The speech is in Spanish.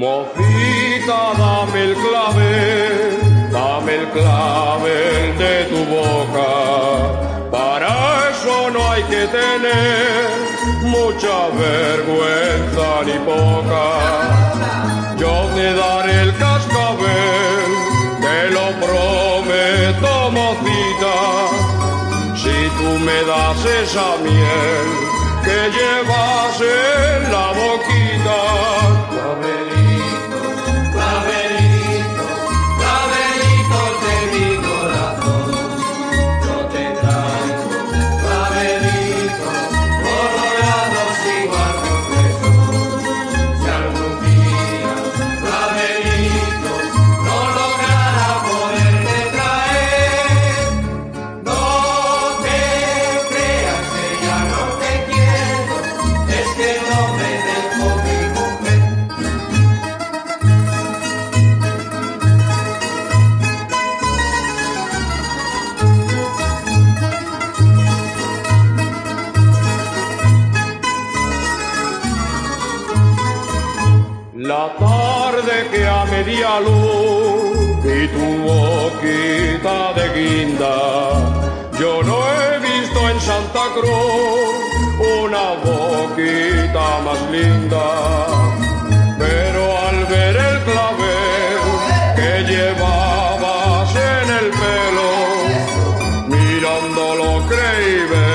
Mocita, dame el clavel, dame el clavel de tu boca. Para eso no hay que tener mucha vergüenza ni poca. Yo te daré el cascabel, te lo prometo, mocita. Si tú me das esa miel que llevas en la boquita. La tarde que a media luz y tu boquita de guinda, yo no he visto en Santa Cruz una boquita más linda. Pero al ver el clavel que llevabas en el pelo, mirándolo creí ver